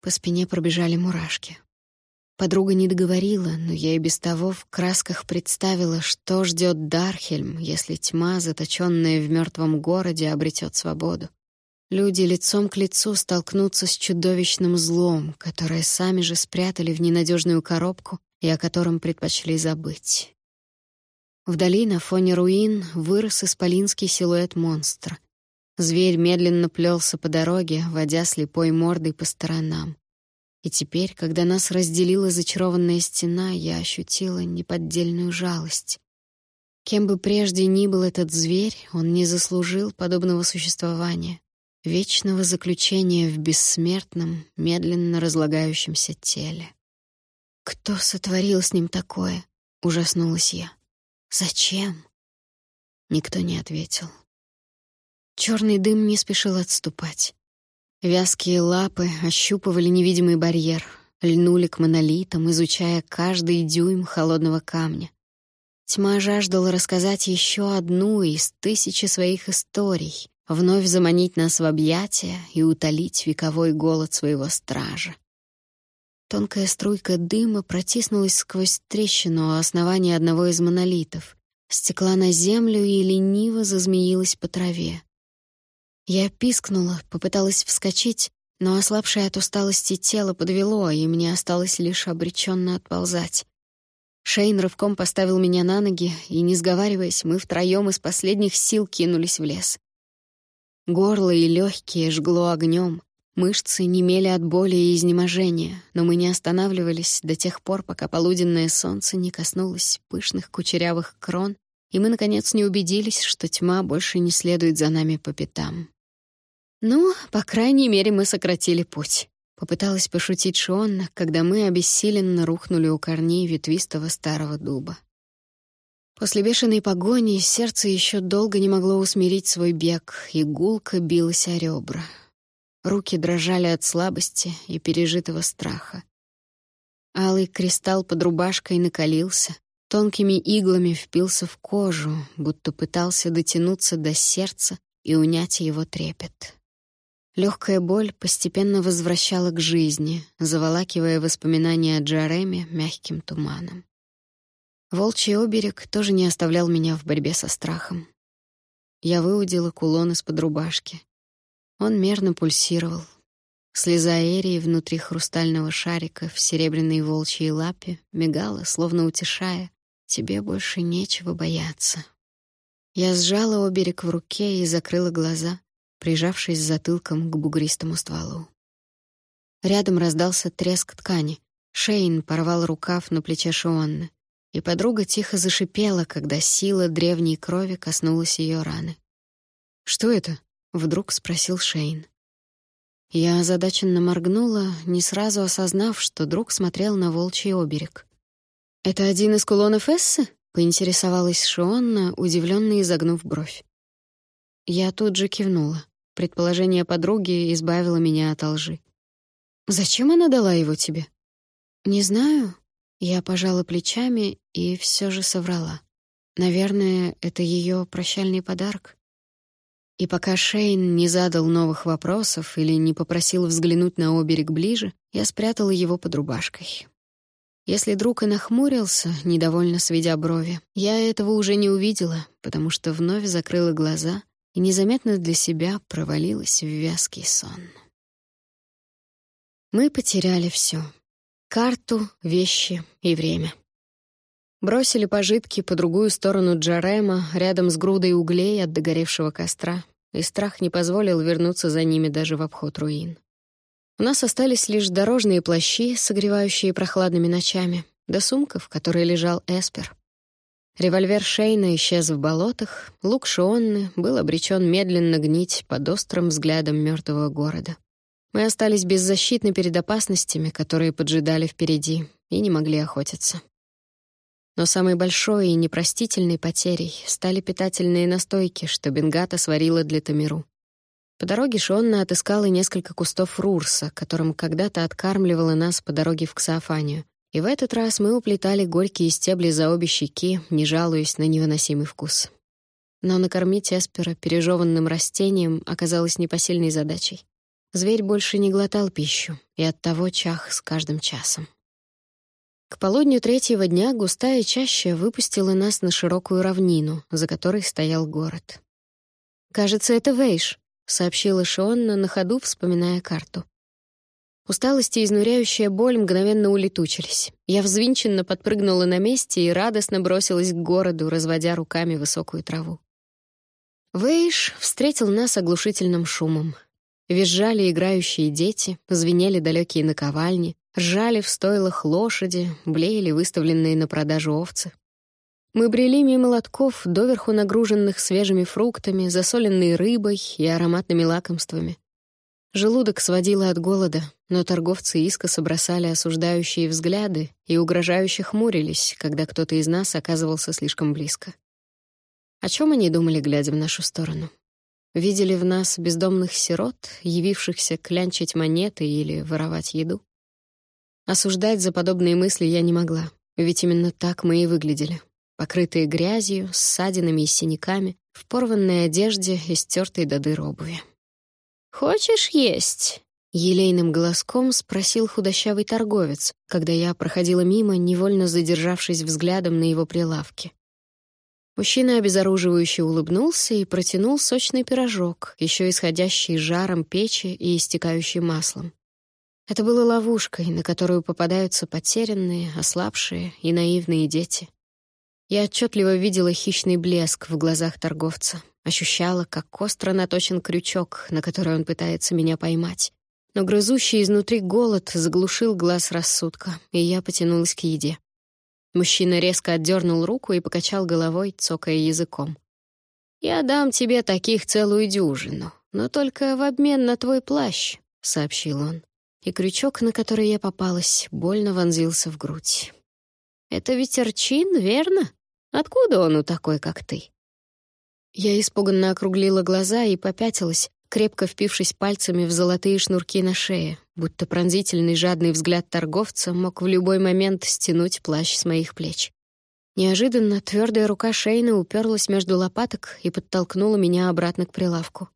По спине пробежали мурашки. Подруга не договорила, но я и без того в красках представила, что ждет Дархельм, если тьма, заточенная в мертвом городе, обретет свободу. Люди лицом к лицу столкнутся с чудовищным злом, которое сами же спрятали в ненадежную коробку и о котором предпочли забыть. Вдали на фоне руин вырос исполинский силуэт монстра. Зверь медленно плелся по дороге, водя слепой мордой по сторонам. И теперь, когда нас разделила зачарованная стена, я ощутила неподдельную жалость. Кем бы прежде ни был этот зверь, он не заслужил подобного существования, вечного заключения в бессмертном, медленно разлагающемся теле. Кто сотворил с ним такое? Ужаснулась я. Зачем? Никто не ответил. Черный дым не спешил отступать. Вязкие лапы ощупывали невидимый барьер, льнули к монолитам, изучая каждый дюйм холодного камня. Тьма жаждала рассказать еще одну из тысячи своих историй, вновь заманить нас в объятия и утолить вековой голод своего стража. Тонкая струйка дыма протиснулась сквозь трещину у основания одного из монолитов, стекла на землю и лениво зазмеилась по траве. Я пискнула, попыталась вскочить, но ослабшее от усталости тело подвело, и мне осталось лишь обреченно отползать. Шейн рывком поставил меня на ноги, и, не сговариваясь, мы втроем из последних сил кинулись в лес. Горло и легкие жгло огнем, мышцы немели от боли и изнеможения, но мы не останавливались до тех пор, пока полуденное солнце не коснулось пышных кучерявых крон, и мы, наконец, не убедились, что тьма больше не следует за нами по пятам. «Ну, по крайней мере, мы сократили путь», — попыталась пошутить Шионна, когда мы обессиленно рухнули у корней ветвистого старого дуба. После бешеной погони сердце еще долго не могло усмирить свой бег, и гулко билось о ребра. Руки дрожали от слабости и пережитого страха. Алый кристалл под рубашкой накалился, тонкими иглами впился в кожу, будто пытался дотянуться до сердца и унять его трепет. Легкая боль постепенно возвращала к жизни, заволакивая воспоминания о Джареме мягким туманом. Волчий оберег тоже не оставлял меня в борьбе со страхом. Я выудила кулон из-под рубашки. Он мерно пульсировал. Слеза Эрии внутри хрустального шарика в серебряной волчьей лапе мигала, словно утешая, «Тебе больше нечего бояться». Я сжала оберег в руке и закрыла глаза, прижавшись затылком к бугристому стволу. Рядом раздался треск ткани. Шейн порвал рукав на плече Шионны, и подруга тихо зашипела, когда сила древней крови коснулась ее раны. «Что это?» — вдруг спросил Шейн. Я озадаченно моргнула, не сразу осознав, что друг смотрел на волчий оберег. «Это один из кулонов Эссы?» — поинтересовалась Шионна, удивленно изогнув бровь. Я тут же кивнула. Предположение подруги избавило меня от лжи. «Зачем она дала его тебе?» «Не знаю». Я пожала плечами и все же соврала. Наверное, это ее прощальный подарок. И пока Шейн не задал новых вопросов или не попросил взглянуть на оберег ближе, я спрятала его под рубашкой. Если друг и нахмурился, недовольно сведя брови, я этого уже не увидела, потому что вновь закрыла глаза и незаметно для себя провалилась в вязкий сон. Мы потеряли все: карту, вещи и время. Бросили пожитки по другую сторону Джарема, рядом с грудой углей от догоревшего костра, и страх не позволил вернуться за ними даже в обход руин. У нас остались лишь дорожные плащи, согревающие прохладными ночами, да сумка, в которой лежал Эспер. Револьвер Шейна исчез в болотах, лук Шионны был обречен медленно гнить под острым взглядом мертвого города. Мы остались беззащитны перед опасностями, которые поджидали впереди, и не могли охотиться. Но самой большой и непростительной потерей стали питательные настойки, что Бенгата сварила для Тамиру. По дороге Шонна отыскала несколько кустов рурса, которым когда-то откармливала нас по дороге в Ксаофанию, и в этот раз мы уплетали горькие стебли за обе щеки, не жалуясь на невыносимый вкус. Но накормить Эспера пережеванным растением оказалось непосильной задачей. Зверь больше не глотал пищу, и оттого чах с каждым часом. К полудню третьего дня густая чаща выпустила нас на широкую равнину, за которой стоял город. «Кажется, это Вейш», сообщила Шионна на ходу, вспоминая карту. Усталость и изнуряющая боль мгновенно улетучились. Я взвинченно подпрыгнула на месте и радостно бросилась к городу, разводя руками высокую траву. Вейш встретил нас оглушительным шумом. Визжали играющие дети, звенели далекие наковальни, ржали в стойлах лошади, блеяли выставленные на продажу овцы. Мы брели мимо лотков, доверху нагруженных свежими фруктами, засоленной рыбой и ароматными лакомствами. Желудок сводило от голода, но торговцы искоса бросали осуждающие взгляды и угрожающе хмурились, когда кто-то из нас оказывался слишком близко. О чем они думали, глядя в нашу сторону? Видели в нас бездомных сирот, явившихся клянчить монеты или воровать еду? Осуждать за подобные мысли я не могла, ведь именно так мы и выглядели. Покрытые грязью, ссадинами и синяками, в порванной одежде и стертой до дыр обуви. «Хочешь есть?» — елейным голоском спросил худощавый торговец, когда я проходила мимо, невольно задержавшись взглядом на его прилавке. Мужчина обезоруживающе улыбнулся и протянул сочный пирожок, еще исходящий жаром печи и истекающий маслом. Это было ловушкой, на которую попадаются потерянные, ослабшие и наивные дети. Я отчетливо видела хищный блеск в глазах торговца, ощущала, как остро наточен крючок, на который он пытается меня поймать. Но грызущий изнутри голод заглушил глаз рассудка, и я потянулась к еде. Мужчина резко отдернул руку и покачал головой, цокая языком. «Я дам тебе таких целую дюжину, но только в обмен на твой плащ», — сообщил он. И крючок, на который я попалась, больно вонзился в грудь. «Это ведь Арчин, верно? Откуда он у такой, как ты?» Я испуганно округлила глаза и попятилась, крепко впившись пальцами в золотые шнурки на шее, будто пронзительный жадный взгляд торговца мог в любой момент стянуть плащ с моих плеч. Неожиданно твердая рука Шейна уперлась между лопаток и подтолкнула меня обратно к прилавку.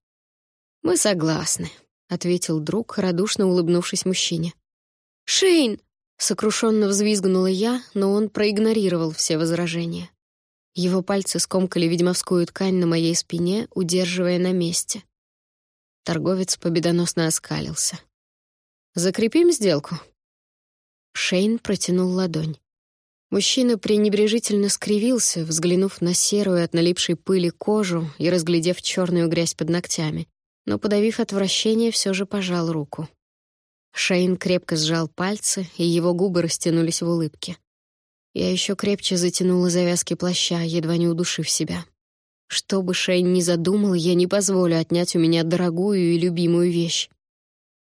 «Мы согласны», — ответил друг, радушно улыбнувшись мужчине. «Шейн!» — сокрушенно взвизгнула я, но он проигнорировал все возражения. Его пальцы скомкали ведьмовскую ткань на моей спине, удерживая на месте. Торговец победоносно оскалился. «Закрепим сделку?» Шейн протянул ладонь. Мужчина пренебрежительно скривился, взглянув на серую от налипшей пыли кожу и разглядев черную грязь под ногтями, но, подавив отвращение, все же пожал руку. Шейн крепко сжал пальцы, и его губы растянулись в улыбке. Я еще крепче затянула завязки плаща, едва не удушив себя. Что бы Шейн ни задумал, я не позволю отнять у меня дорогую и любимую вещь.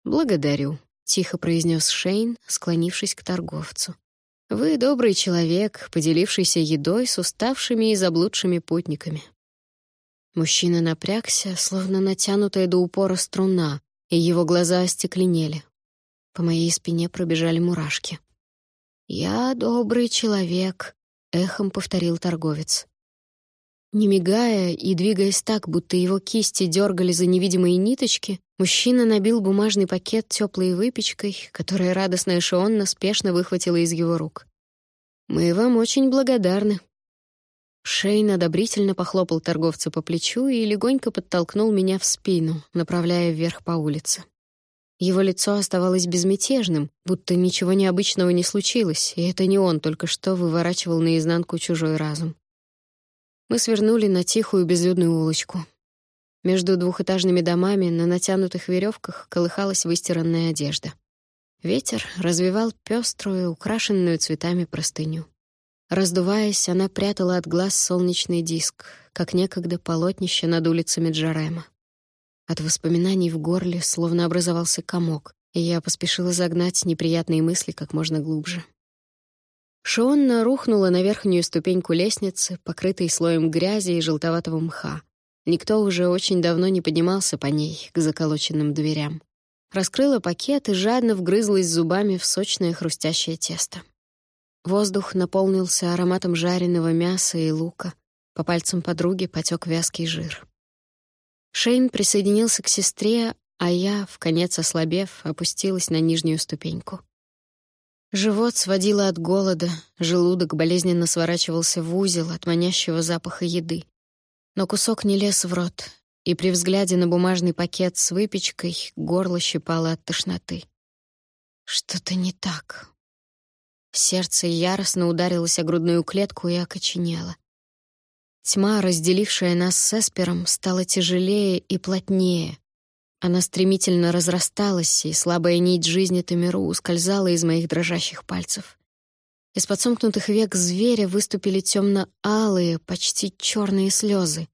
«Благодарю», — тихо произнес Шейн, склонившись к торговцу. «Вы добрый человек, поделившийся едой с уставшими и заблудшими путниками». Мужчина напрягся, словно натянутая до упора струна, и его глаза остекленели. По моей спине пробежали мурашки. «Я добрый человек», — эхом повторил торговец. Не мигая и двигаясь так, будто его кисти дергали за невидимые ниточки, мужчина набил бумажный пакет теплой выпечкой, которая радостная Шионна спешно выхватила из его рук. «Мы вам очень благодарны». Шейн одобрительно похлопал торговца по плечу и легонько подтолкнул меня в спину, направляя вверх по улице. Его лицо оставалось безмятежным, будто ничего необычного не случилось, и это не он только что выворачивал наизнанку чужой разум. Мы свернули на тихую безлюдную улочку. Между двухэтажными домами на натянутых веревках колыхалась выстиранная одежда. Ветер развивал пеструю, украшенную цветами простыню. Раздуваясь, она прятала от глаз солнечный диск, как некогда полотнище над улицами Джарема. От воспоминаний в горле словно образовался комок, и я поспешила загнать неприятные мысли как можно глубже. Шонна рухнула на верхнюю ступеньку лестницы, покрытой слоем грязи и желтоватого мха. Никто уже очень давно не поднимался по ней, к заколоченным дверям. Раскрыла пакет и жадно вгрызлась зубами в сочное хрустящее тесто. Воздух наполнился ароматом жареного мяса и лука. По пальцам подруги потек вязкий жир. Шейн присоединился к сестре, а я, в конец ослабев, опустилась на нижнюю ступеньку. Живот сводило от голода, желудок болезненно сворачивался в узел от манящего запаха еды. Но кусок не лез в рот, и при взгляде на бумажный пакет с выпечкой горло щипало от тошноты. Что-то не так. Сердце яростно ударилось о грудную клетку и окоченело. Тьма, разделившая нас с Эспером, стала тяжелее и плотнее. Она стремительно разрасталась, и слабая нить жизни Тамиру ускользала из моих дрожащих пальцев. Из-под сомкнутых век зверя выступили темно-алые, почти черные слезы.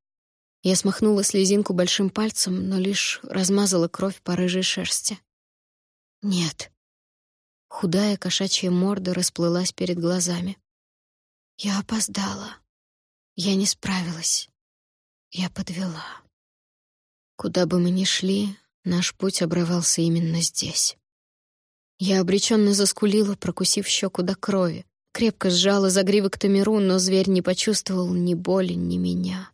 Я смахнула слезинку большим пальцем, но лишь размазала кровь по рыжей шерсти. Нет. Худая кошачья морда расплылась перед глазами. Я опоздала. Я не справилась. Я подвела. Куда бы мы ни шли, наш путь обрывался именно здесь. Я обреченно заскулила, прокусив щеку до крови. Крепко сжала загривок Тамиру, но зверь не почувствовал ни боли, ни меня.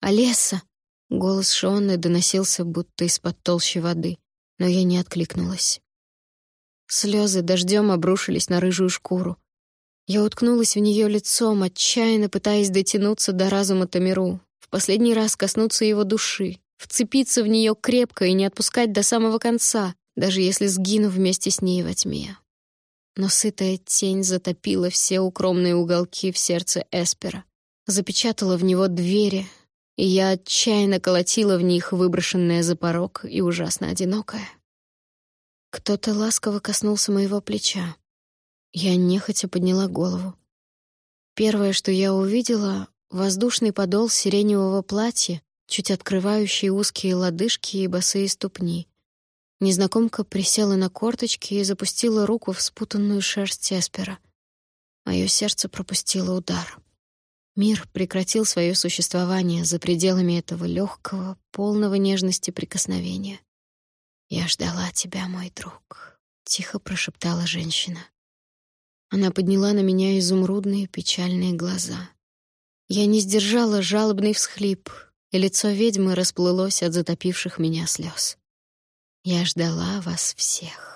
«Олеса!» — голос Шонны доносился, будто из-под толщи воды, но я не откликнулась. Слезы дождем обрушились на рыжую шкуру. Я уткнулась в нее лицом, отчаянно пытаясь дотянуться до разума Тамиру, в последний раз коснуться его души, вцепиться в нее крепко и не отпускать до самого конца, даже если сгину вместе с ней во тьме но сытая тень затопила все укромные уголки в сердце Эспера, запечатала в него двери, и я отчаянно колотила в них, выброшенная за порог и ужасно одинокая. Кто-то ласково коснулся моего плеча. Я нехотя подняла голову. Первое, что я увидела — воздушный подол сиреневого платья, чуть открывающий узкие лодыжки и босые ступни. Незнакомка присела на корточки и запустила руку в спутанную шерсть Эспера. Мое сердце пропустило удар. Мир прекратил свое существование за пределами этого легкого, полного нежности прикосновения. «Я ждала тебя, мой друг», — тихо прошептала женщина. Она подняла на меня изумрудные печальные глаза. Я не сдержала жалобный всхлип, и лицо ведьмы расплылось от затопивших меня слез. Я ждала вас всех.